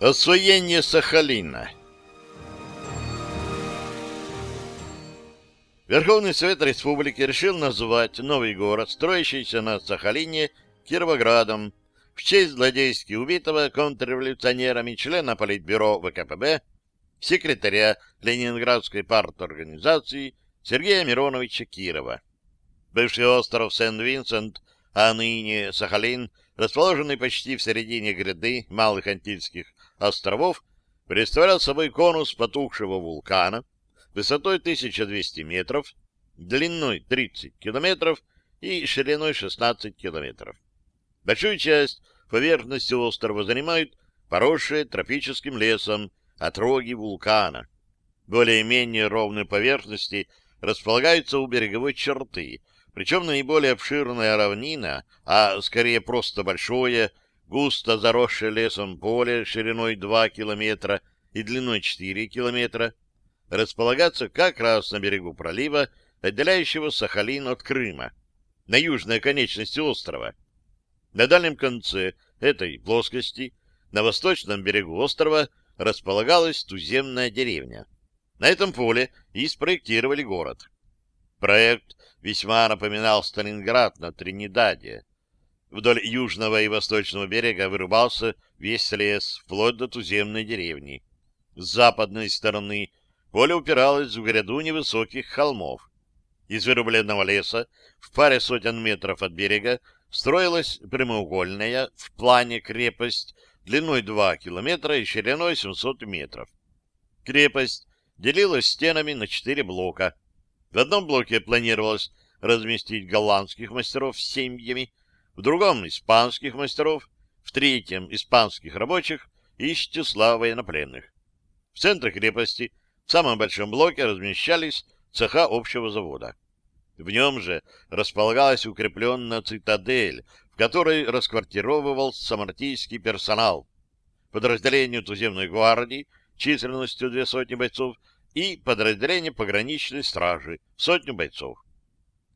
Освоение Сахалина Верховный Совет Республики решил назвать новый город, строящийся на Сахалине, Кировоградом, в честь злодейски убитого контрреволюционерами члена Политбюро ВКПБ, секретаря Ленинградской парторганизации Сергея Мироновича Кирова. Бывший остров Сент-Винсент, а ныне Сахалин, расположенный почти в середине гряды Малых Антильских островов, представлял собой конус потухшего вулкана высотой 1200 метров, длиной 30 километров и шириной 16 километров. Большую часть поверхности острова занимают поросшие тропическим лесом отроги вулкана. Более-менее ровные поверхности располагаются у береговой черты, причем наиболее обширная равнина, а скорее просто большое, густо заросшее лесом поле шириной 2 километра и длиной 4 километра, располагаться как раз на берегу пролива, отделяющего Сахалин от Крыма, на южной оконечности острова. На дальнем конце этой плоскости, на восточном берегу острова, располагалась туземная деревня. На этом поле и спроектировали город. Проект весьма напоминал Сталинград на Тринидаде. Вдоль южного и восточного берега вырубался весь лес, вплоть до туземной деревни. С западной стороны поле упиралось в гряду невысоких холмов. Из вырубленного леса в паре сотен метров от берега строилась прямоугольная в плане крепость длиной 2 километра и шириной 700 метров. Крепость делилась стенами на четыре блока. В одном блоке планировалось разместить голландских мастеров с семьями, в другом — испанских мастеров, в третьем — испанских рабочих и из числа военнопленных. В центре крепости, в самом большом блоке, размещались цеха общего завода. В нем же располагалась укрепленная цитадель, в которой расквартировывался самартийский персонал, подразделению туземной гвардии численностью две сотни бойцов и подразделение пограничной стражи сотню бойцов.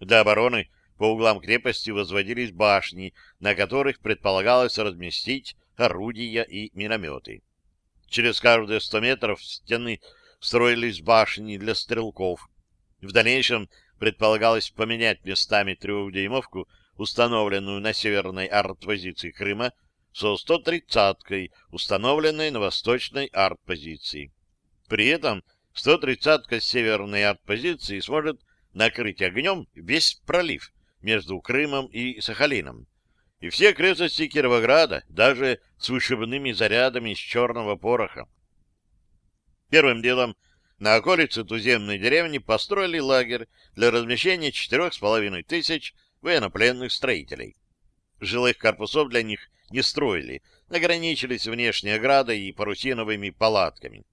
Для обороны по углам крепости возводились башни, на которых предполагалось разместить орудия и минометы. Через каждые сто метров стены строились башни для стрелков. В дальнейшем предполагалось поменять местами трехдюймовку, установленную на северной артпозиции Крыма, со 130-кой, установленной на восточной артпозиции. При этом 130-ка северной артпозиции сможет накрыть огнем весь пролив между Крымом и Сахалином, и все окрестности Кировограда, даже с вышибными зарядами из черного пороха. Первым делом на околице туземной деревни построили лагерь для размещения четырех с половиной тысяч военнопленных строителей. Жилых корпусов для них не строили, ограничились внешней оградой и парусиновыми палатками.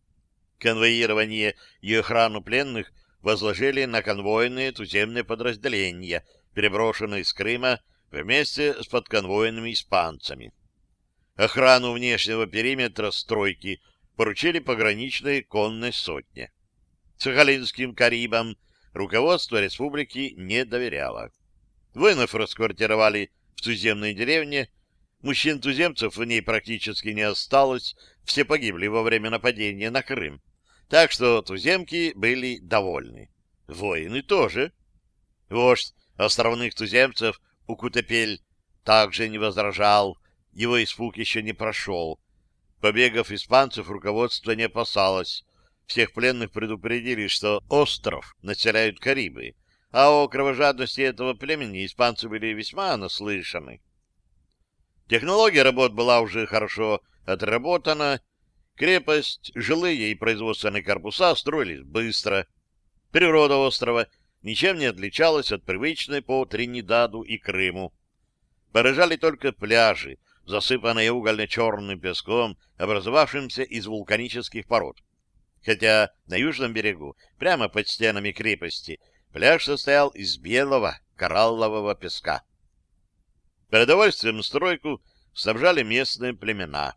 Конвоирование и охрану пленных возложили на конвойные туземные подразделения, переброшенные из Крыма вместе с подконвойными испанцами. Охрану внешнего периметра стройки поручили пограничной конной сотне. Сахалинским Карибам руководство республики не доверяло. Воинов расквартировали в туземной деревне, мужчин-туземцев в ней практически не осталось, все погибли во время нападения на Крым. Так что туземки были довольны. Воины тоже. Вождь островных туземцев Укутепель также не возражал, его испуг еще не прошел. Побегов испанцев руководство не опасалось. Всех пленных предупредили, что остров населяют Карибы, а о кровожадности этого племени испанцы были весьма наслышаны. Технология работ была уже хорошо отработана, крепость, жилые и производственные корпуса строились быстро. Природа острова ничем не отличалась от привычной по Тринидаду и Крыму. Поражали только пляжи, засыпанные угольно-черным песком, образовавшимся из вулканических пород. Хотя на южном берегу, прямо под стенами крепости, пляж состоял из белого кораллового песка. Продовольствием стройку снабжали местные племена.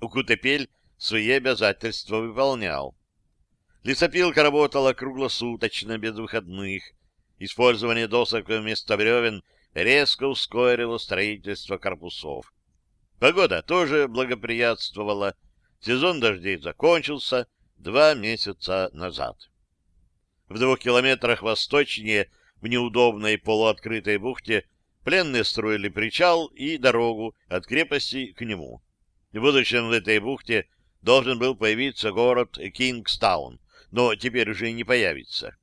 Укутепель свои обязательства выполнял. Лесопилка работала круглосуточно, без выходных. Использование досок вместо бревен резко ускорило строительство корпусов. Погода тоже благоприятствовала. сезон дождей закончился два месяца назад. В двух километрах восточнее, в неудобной полуоткрытой бухте, пленные строили причал и дорогу от крепости к нему. В будущем в этой бухте должен был появиться город Кингстаун, но теперь уже не появится.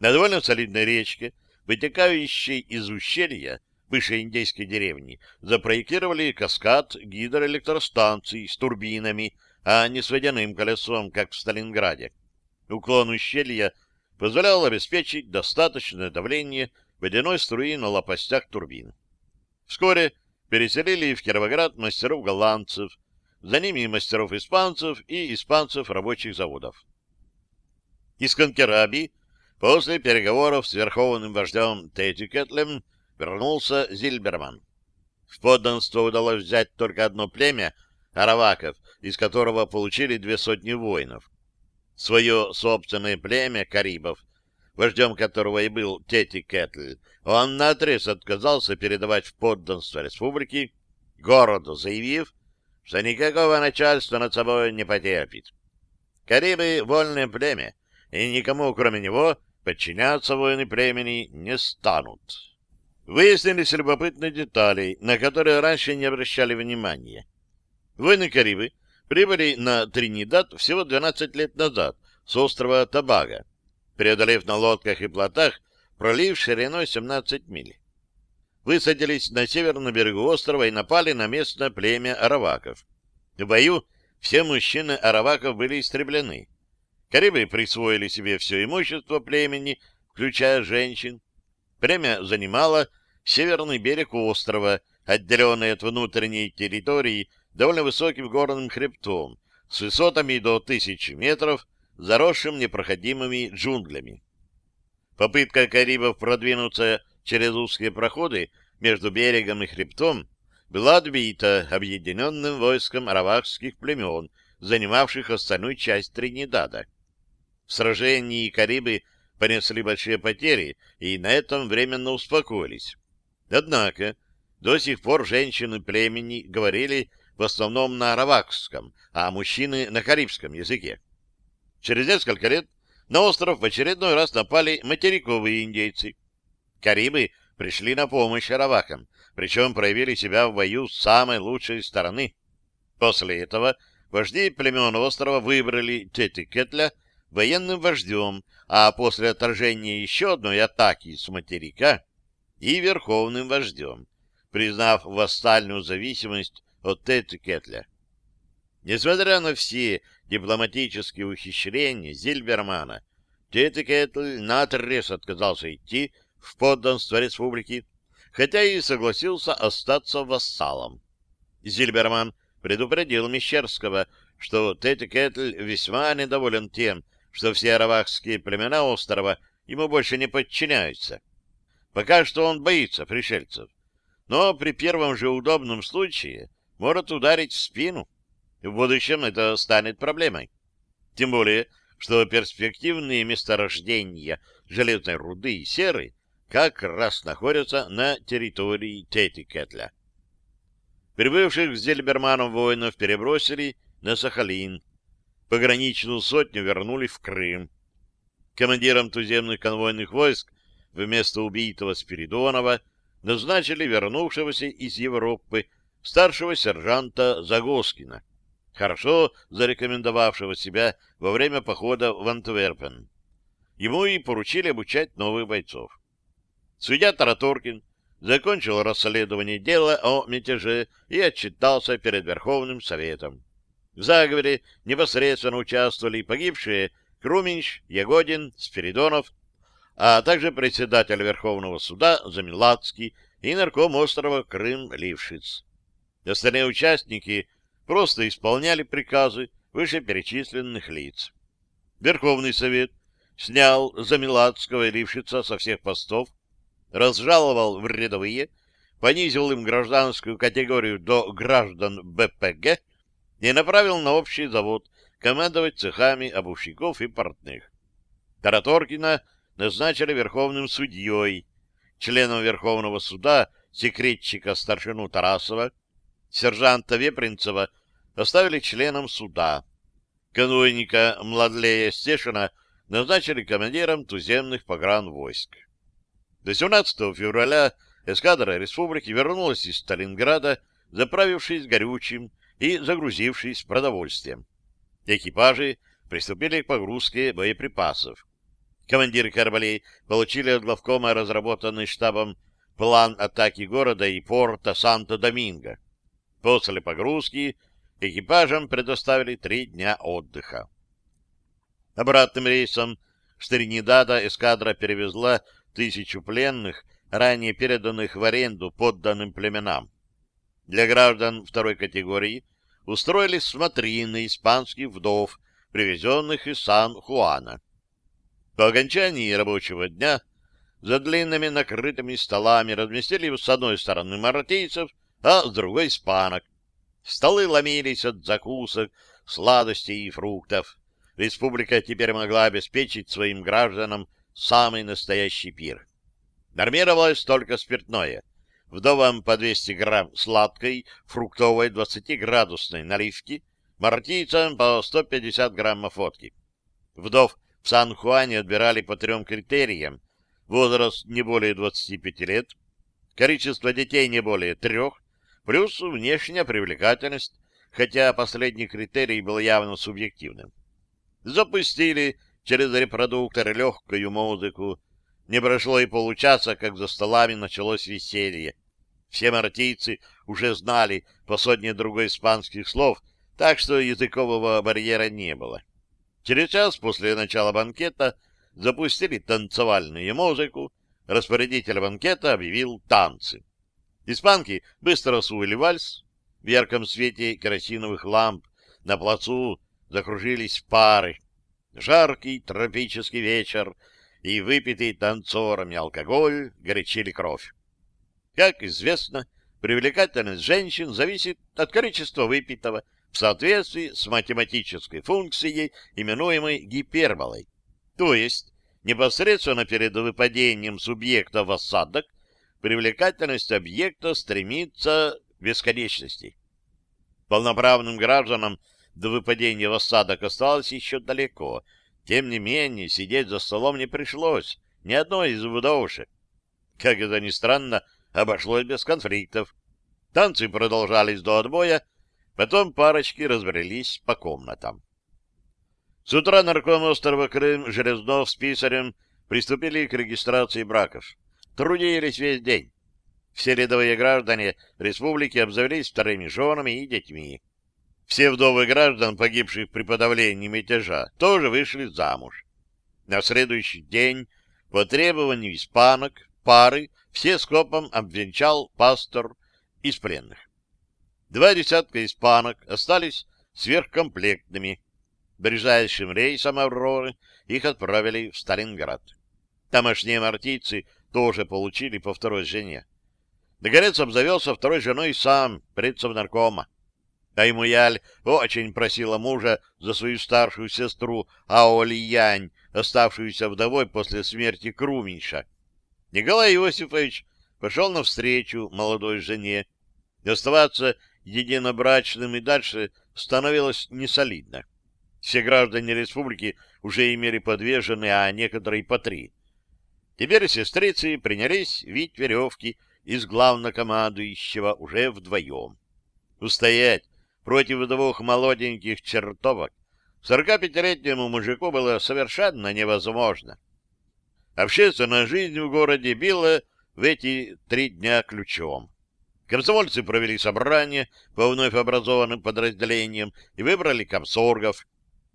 На довольно солидной речке, вытекающей из ущелья, бывшей индейской деревни, запроектировали каскад гидроэлектростанций с турбинами, а не с водяным колесом, как в Сталинграде. Уклон ущелья позволял обеспечить достаточное давление водяной струи на лопастях турбин. Вскоре переселили в Кировоград мастеров-голландцев, за ними мастеров-испанцев и испанцев рабочих заводов. Из Конкераби после переговоров с верховным вождем Тедди Кетлем вернулся Зильберман. В подданство удалось взять только одно племя — араваков, из которого получили две сотни воинов. Свое собственное племя карибов, вождем которого и был Тети Кетль, он наотрез отказался передавать в подданство республики, городу заявив, что никакого начальства над собой не потерпит. Карибы — вольное племя, и никому, кроме него, подчиняться воины племени не станут. Выяснились любопытные детали, на которые раньше не обращали внимания. Воины Карибы прибыли на Тринидад всего 12 лет назад с острова Табага, преодолев на лодках и плотах пролив шириной 17 миль. Высадились на северном берегу острова и напали на местное племя араваков. В бою все мужчины араваков были истреблены. Карибы присвоили себе все имущество племени, включая женщин, Племя занимало северный берег острова, отделенный от внутренней территории довольно высоким горным хребтом, с высотами до тысячи метров, заросшим непроходимыми джунглями. Попытка карибов продвинуться через узкие проходы между берегом и хребтом была отбита объединенным войском аравакских племен, занимавших остальную часть Тринидада. В сражении карибы понесли большие потери и на этом временно успокоились. Однако до сих пор женщины племени говорили в основном на аравакском, а мужчины на карибском языке. Через несколько лет на остров в очередной раз напали материковые индейцы. Карибы пришли на помощь аравакам, причем проявили себя в бою с самой лучшей стороны. После этого вожди племен острова выбрали Тети Кетля военным вождем, а после отражения еще одной атаки с материка и верховным вождем, признав вассальную зависимость от Кетля. Несмотря на все дипломатические ухищрения Зильбермана, Тетекетль наотрез отказался идти в подданство республики, хотя и согласился остаться вассалом. Зильберман предупредил Мещерского, что Тетекетль весьма недоволен тем, что все аравахские племена острова ему больше не подчиняются. Пока что он боится пришельцев, но при первом же удобном случае может ударить в спину. В будущем это станет проблемой. Тем более, что перспективные месторождения железной руды и серы как раз находятся на территории Тетикетля. Прибывших с Зельберманом воинов перебросили на Сахалин, пограничную сотню вернули в Крым. Командиром туземных конвойных войск вместо убитого Спиридонова назначили вернувшегося из Европы старшего сержанта Загоскина, хорошо зарекомендовавшего себя во время похода в Антверпен. Ему и поручили обучать новых бойцов. Судья Тараторкин закончил расследование дела о мятеже и отчитался перед Верховным Советом. В заговоре непосредственно участвовали погибшие Круменьш, Ягодин, Спиридонов, а также председатель Верховного суда Замилацкий и нарком острова Крым-Лившиц. Остальные участники просто исполняли приказы вышеперечисленных лиц. Верховный совет снял Замилацкого и Лившица со всех постов, разжаловал в рядовые, понизил им гражданскую категорию до граждан БПГ и направил на общий завод командовать цехами обувщиков и портных. Тараторкина назначили верховным судьей, членом Верховного суда секретчика старшину Тарасова, сержанта Вепринцева оставили членом суда. Конвойника Младлея Стешина назначили командиром туземных погранвойск. До 17 февраля эскадра республики вернулась из Сталинграда, заправившись горючим и загрузившись продовольствием. Экипажи приступили к погрузке боеприпасов. Командиры кораблей получили от главкома разработанный штабом план атаки города и порта Санто-Доминго. После погрузки экипажам предоставили три дня отдыха. Обратным рейсом с Тринидада эскадра перевезла тысячу пленных, ранее переданных в аренду подданным племенам. Для граждан второй категории устроили смотрины испанских вдов, привезенных из Сан-Хуана. По окончании рабочего дня за длинными накрытыми столами разместили с одной стороны мартийцев, а с другой — испанок. Столы ломились от закусок, сладостей и фруктов. Республика теперь могла обеспечить своим гражданам самый настоящий пир. Нормировалось только спиртное. Вдовам по 200 грамм сладкой, фруктовой 20-градусной наливки, мартийцам по 150 граммов водки. Вдов в Сан-Хуане отбирали по трем критериям. Возраст не более 25 лет, количество детей не более трех, плюс внешняя привлекательность, хотя последний критерий был явно субъективным. Запустили через репродуктор легкую музыку. Не прошло и получаса, как за столами началось веселье. Все мартийцы уже знали по сотне другой испанских слов, так что языкового барьера не было. Через час после начала банкета запустили танцевальную музыку, распорядитель банкета объявил танцы. Испанки быстро освоили вальс, в ярком свете керосиновых ламп на плацу закружились пары, Жаркий тропический вечер и выпитый танцорами алкоголь горячили кровь. Как известно, привлекательность женщин зависит от количества выпитого в соответствии с математической функцией, именуемой гиперболой. То есть, непосредственно перед выпадением субъекта в осадок, привлекательность объекта стремится к бесконечности. Полноправным гражданам до выпадения в осадок осталось еще далеко. Тем не менее, сидеть за столом не пришлось ни одной из вдовушек. Как это ни странно, обошлось без конфликтов. Танцы продолжались до отбоя, потом парочки разбрелись по комнатам. С утра нарком острова Крым Железнов с писарем приступили к регистрации браков. Трудились весь день. Все рядовые граждане республики обзавелись вторыми женами и детьми. Все вдовы граждан, погибших при подавлении мятежа, тоже вышли замуж. На следующий день, по требованию испанок, пары все скопом обвенчал пастор из пленных. Два десятка испанок остались сверхкомплектными. Ближайшим рейсом «Авроры» их отправили в Сталинград. Тамошние мартийцы тоже получили по второй жене. Догорец обзавелся второй женой сам, предцев наркома. Аймуяль очень просила мужа за свою старшую сестру Аолиянь, оставшуюся вдовой после смерти Круменьша. Николай Иосифович пошел навстречу молодой жене. Оставаться единобрачным и дальше становилось несолидно. Все граждане республики уже имели по две жены, а некоторые по три. Теперь сестрицы принялись вить веревки из главнокомандующего уже вдвоем. Устоять против двух молоденьких чертовок сорокапятилетнему мужику было совершенно невозможно. Общественная жизнь в городе била в эти три дня ключом. Комсомольцы провели собрание по вновь образованным подразделениям и выбрали комсоргов.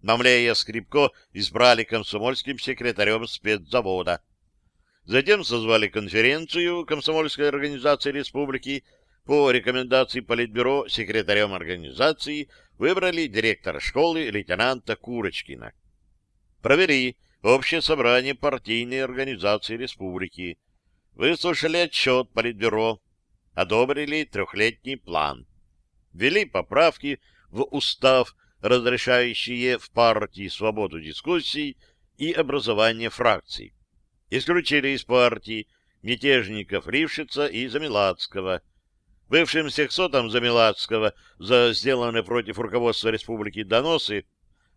Мамлея Скрипко избрали комсомольским секретарем спецзавода. Затем созвали конференцию комсомольской организации республики по рекомендации Политбюро секретарем организации выбрали директора школы лейтенанта Курочкина. Провели общее собрание партийной организации республики. Выслушали отчет Политбюро. Одобрили трехлетний план. Ввели поправки в устав, разрешающие в партии свободу дискуссий и образование фракций. Исключили из партии мятежников Рившица и Замилацкого – Бывшим сексотам Замилацкого за сделанные против руководства республики доносы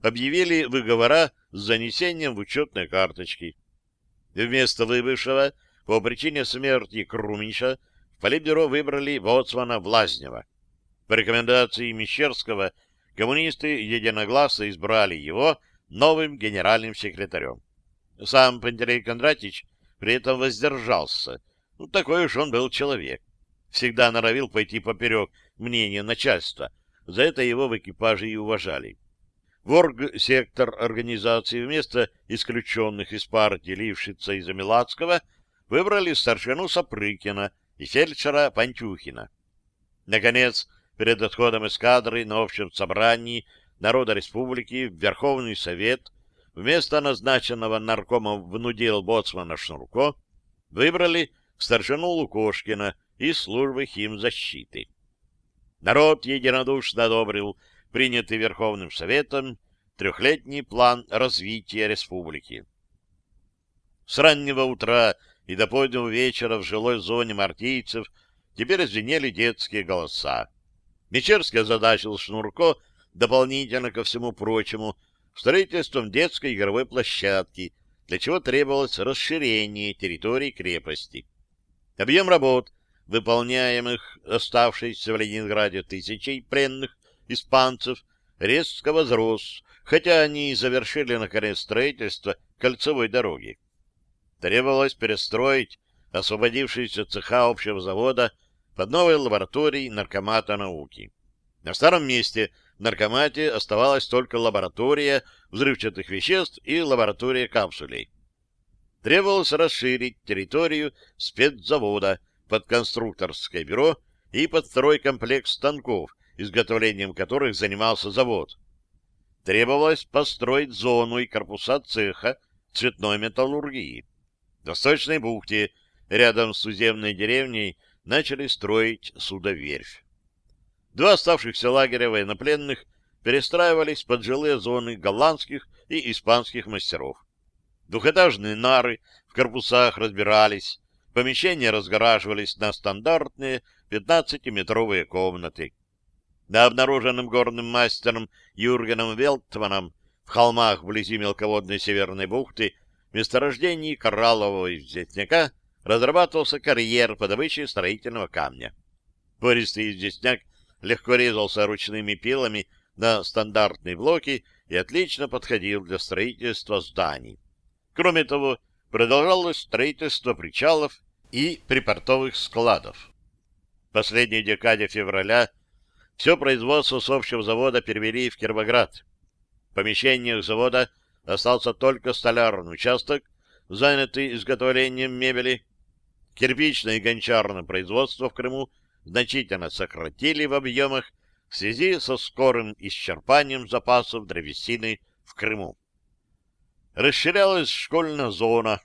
объявили выговора с занесением в учетные карточки. Вместо выбывшего по причине смерти Круминча в Политбюро выбрали боцмана Влазнева. По рекомендации Мещерского коммунисты единогласно избрали его новым генеральным секретарем. Сам Пантелей Кондратич при этом воздержался. Ну, такой уж он был человек. Всегда норовил пойти поперек мнения начальства. За это его в экипаже и уважали. В сектор организации вместо исключенных из партии Лившица и Замилацкого выбрали старшину Сапрыкина и фельдшера Пантюхина. Наконец, перед отходом эскадры на общем собрании Народа Республики в Верховный Совет вместо назначенного наркомом внудил боцмана Шнурко выбрали старшину Лукошкина из службы химзащиты. Народ единодушно одобрил принятый Верховным Советом трехлетний план развития республики. С раннего утра и до позднего вечера в жилой зоне мартийцев теперь звенели детские голоса. Мещерский озадачил Шнурко дополнительно ко всему прочему строительством детской игровой площадки, для чего требовалось расширение территории крепости. Объем работ, выполняемых оставшейся в Ленинграде тысячей пленных испанцев, резко возрос, хотя они и завершили, наконец, строительство кольцевой дороги. Требовалось перестроить освободившиеся цеха общего завода под новой лабораторией наркомата науки. На старом месте в наркомате оставалась только лаборатория взрывчатых веществ и лаборатория капсулей. Требовалось расширить территорию спецзавода под конструкторское бюро и под второй комплекс станков, изготовлением которых занимался завод. Требовалось построить зону и корпуса цеха цветной металлургии. В Восточной бухте, рядом с туземной деревней, начали строить судоверфь. Два оставшихся лагеря военнопленных перестраивались под жилые зоны голландских и испанских мастеров. Двухэтажные нары в корпусах разбирались, помещения разгораживались на стандартные 15-метровые комнаты. На обнаруженном горным мастером Юргеном Велтманом в холмах вблизи мелководной Северной бухты месторождении кораллового известняка разрабатывался карьер по добыче строительного камня. Пористый известняк легко резался ручными пилами на стандартные блоки и отлично подходил для строительства зданий. Кроме того, продолжалось строительство причалов и припортовых складов. В последней декаде февраля все производство с общего завода перевели в Кировоград. В помещениях завода остался только столярный участок, занятый изготовлением мебели. Кирпичное и гончарное производство в Крыму значительно сократили в объемах в связи со скорым исчерпанием запасов древесины в Крыму. Расширялась школьная зона.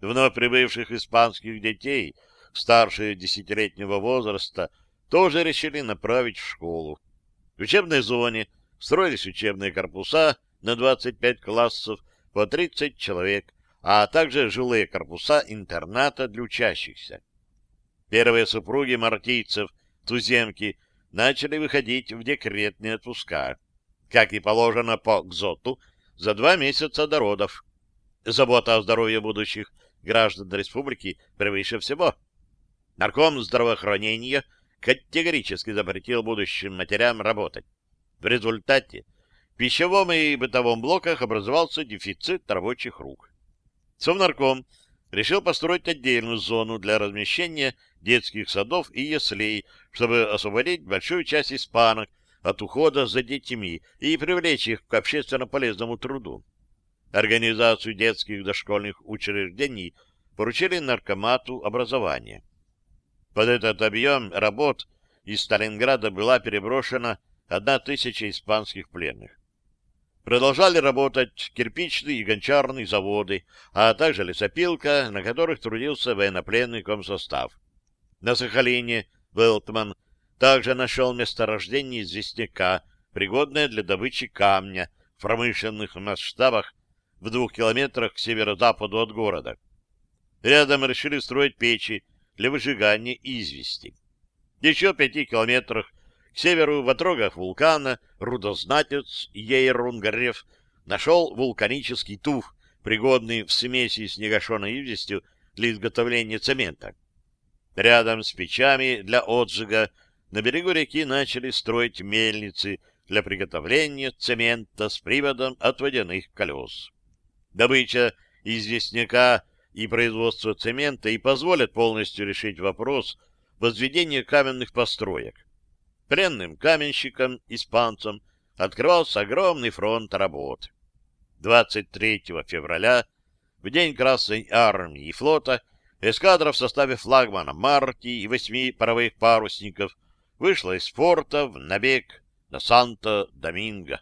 Вновь прибывших испанских детей старше десятилетнего возраста тоже решили направить в школу. В учебной зоне строились учебные корпуса на 25 классов по 30 человек, а также жилые корпуса интерната для учащихся. Первые супруги мартийцев, туземки, начали выходить в декретные отпуска, как и положено по ГЗОТу, за два месяца до родов. Забота о здоровье будущих граждан республики превыше всего. Нарком здравоохранения категорически запретил будущим матерям работать. В результате в пищевом и бытовом блоках образовался дефицит рабочих рук. Совнарком решил построить отдельную зону для размещения детских садов и яслей, чтобы освободить большую часть испанок от ухода за детьми и привлечь их к общественно полезному труду. Организацию детских дошкольных учреждений поручили наркомату образования. Под этот объем работ из Сталинграда была переброшена одна тысяча испанских пленных. Продолжали работать кирпичные и гончарные заводы, а также лесопилка, на которых трудился военнопленный комсостав. На Сахалине Велтман также нашел месторождение известняка, пригодное для добычи камня в промышленных масштабах в двух километрах к северо-западу от города. Рядом решили строить печи для выжигания извести. Еще пяти километрах к северу в отрогах вулкана рудознатец Ейрунгарев нашел вулканический туф, пригодный в смеси с негашенной известью для изготовления цемента. Рядом с печами для отжига на берегу реки начали строить мельницы для приготовления цемента с приводом от водяных колес. Добыча известняка и производство цемента и позволят полностью решить вопрос возведения каменных построек. Пленным каменщикам, испанцам, открывался огромный фронт работ. 23 февраля, в день Красной Армии и флота, эскадра в составе флагмана Марти и восьми паровых парусников вышла из порта в набег на Санто-Доминго.